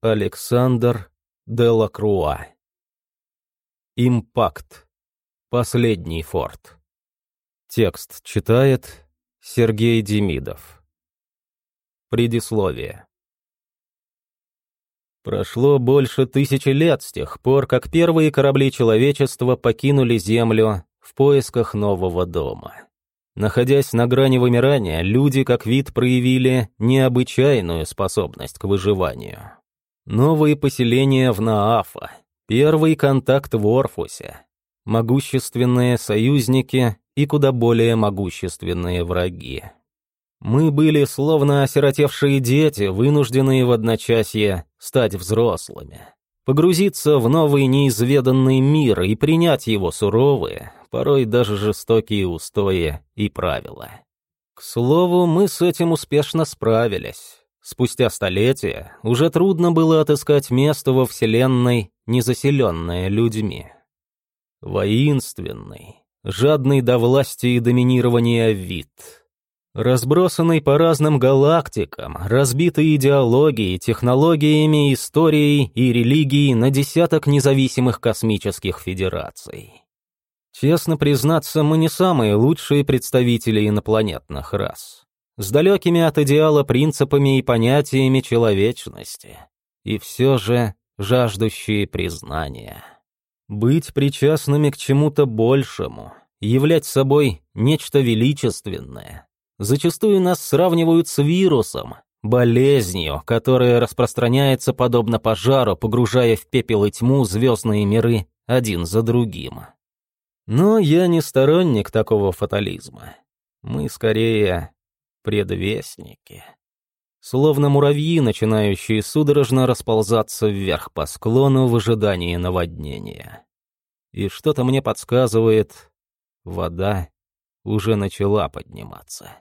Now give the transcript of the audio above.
Александр Делакруа. Импакт. Последний форт. Текст читает Сергей Демидов. Предисловие. Прошло больше тысячи лет с тех пор, как первые корабли человечества покинули Землю в поисках нового дома. Находясь на грани вымирания, люди как вид проявили необычайную способность к выживанию. Новые поселения в Наафа, первый контакт в Орфусе, могущественные союзники и куда более могущественные враги. Мы были словно осиротевшие дети, вынужденные в одночасье стать взрослыми, погрузиться в новый неизведанный мир и принять его суровые, порой даже жестокие устои и правила. К слову, мы с этим успешно справились. Спустя столетия уже трудно было отыскать место во Вселенной, незаселенное людьми. Воинственный, жадный до власти и доминирования вид — Разбросанный по разным галактикам, разбитый идеологией, технологиями, историей и религией на десяток независимых космических федераций. Честно признаться, мы не самые лучшие представители инопланетных рас. С далекими от идеала принципами и понятиями человечности. И все же жаждущие признания. Быть причастными к чему-то большему, являть собой нечто величественное, Зачастую нас сравнивают с вирусом, болезнью, которая распространяется подобно пожару, погружая в пепел и тьму звездные миры один за другим. Но я не сторонник такого фатализма. Мы скорее предвестники. Словно муравьи, начинающие судорожно расползаться вверх по склону в ожидании наводнения. И что-то мне подсказывает, вода уже начала подниматься.